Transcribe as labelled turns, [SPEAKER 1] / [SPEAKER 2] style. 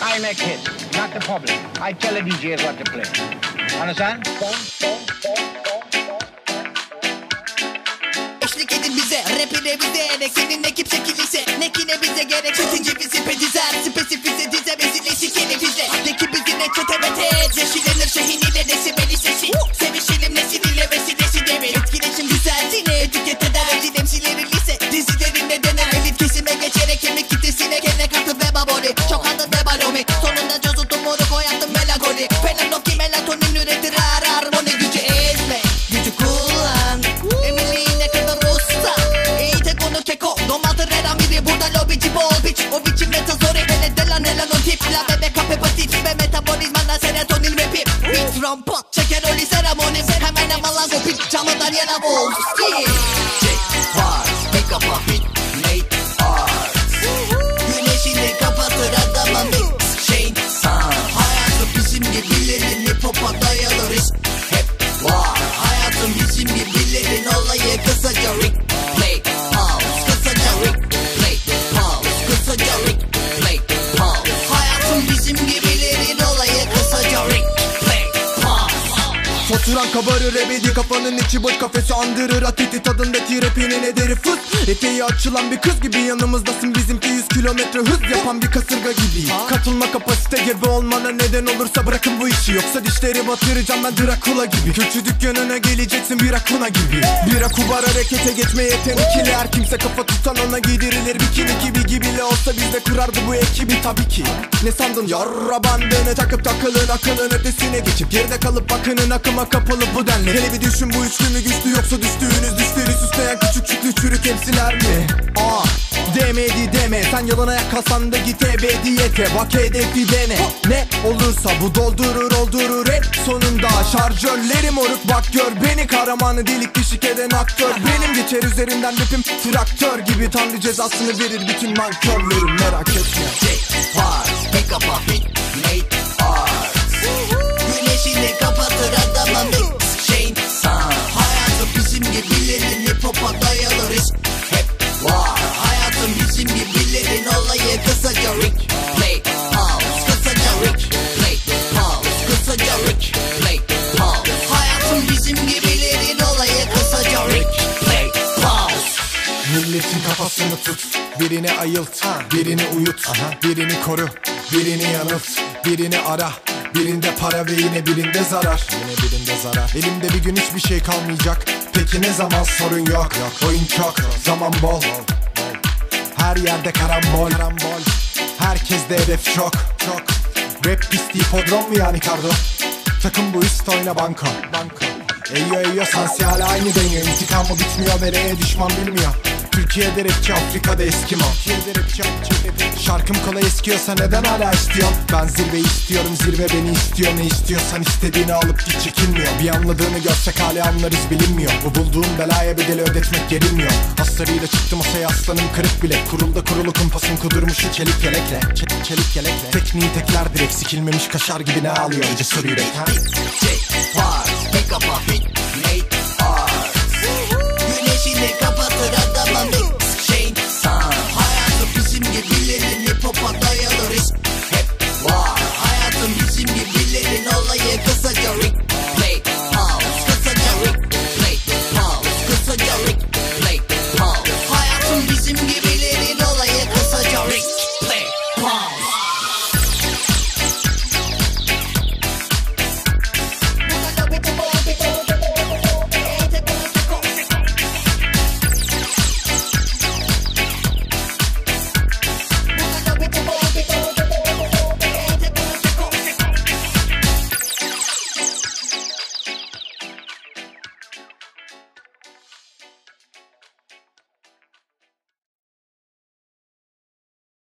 [SPEAKER 1] I make hits, not the problem. I tell the DJs what to play. Understand?
[SPEAKER 2] Eşlik edin bize rapine Ne senin ekip çekilirse Ne bize gerek Çetin cevizi pedizer Spesifize dize Vezili sikelim bize Ne ki bizi ne çete ve tez lobici bol biç O biçim metazori Hele delan helan o tip. La bebek hepatit Ve metabolizmana serotonin rapi Beat rompot Çeker oli seremoni Hemen hemen kopit Camından yana vol J
[SPEAKER 3] Kabarır ebedi kafanın içi boş. Kafesi andırır Atiti tadındaki rapinin ederi. Fıs Eteği açılan bir kız gibi yanımızdasın. Bizimki 100 kilometre hız yapan bir kasırga gibi. Katılma kapasite gibi olmana neden olursa bırakın bu işi. Yoksa dişleri batıracağım ben Dracula gibi. Külçü dükkanına geleceksin bir akuna gibi. Bir akubar harekete geçme yetenekli Her kimse kafa tutan ona giydirilir bikini gibi Gibili olsa biz de kurardı bu ekibi. Tabii ki. Ne sandın? Yarra bandını takıp takılın akılın ötesine geçip Geride kalıp bakının akıma kapalı bu denli. Hele bir düşün bu üçlü mü güçlü yoksa düştüğünüz düşleri süsleyen küçük çüklü çürük hepsiler mi? Aa Demedi deme. Sen yalan ayak kalsan da git ebediyete Bak hedefi dene. Ne olursa bu doldurur oldurur. En sonunda Şarjörlerim moruk. Bak gör beni Kahramanı delik dişik eden aktör. Benim geçer üzerinden rapim traktör gibi Tanrı cezasını verir bütün nankörlerim. Merak etme.
[SPEAKER 2] J
[SPEAKER 3] Milletin kafasını tut. Birini ayılt Birini uyut. Birini koru Birini yanılt. Birini ara Birinde para ve yine birinde zarar. Yine birinde zarar. Elimde bir gün hiçbir şey kalmayacak. Peki ne zaman sorun yok, Oyun çok Zaman bol. Her yerde karambol. Karambol. Herkes de hedef çok. Çok. Rap pisti hipodrom mu yani kardo? Takım bu üst oyna banko. Banko. Eyyo eyyo sansiyal aynı deniyor İntikamı bitmiyor nereye düşman bilmiyor Türkiye'de rapçi Afrika'da Eskimo Şarkım kolay eskiyorsa neden hala istiyorsun Ben zirve istiyorum zirve beni istiyor Ne istiyorsan istediğini alıp git çekinmiyor Bir anladığını görsek hala anlarız bilinmiyor Bu bulduğum belaya bedeli ödetmek gerilmiyor Hasarıyla çıktı masaya aslanım kırık bile Kurulda kurulu kumpasın kudurmuşu çelik yelekle Çe- Çelik yelekle Tekniği tekler direkt sikilmemiş kaşar gibi ne ağlıyor?
[SPEAKER 2] J Bars Make up a hit Made him give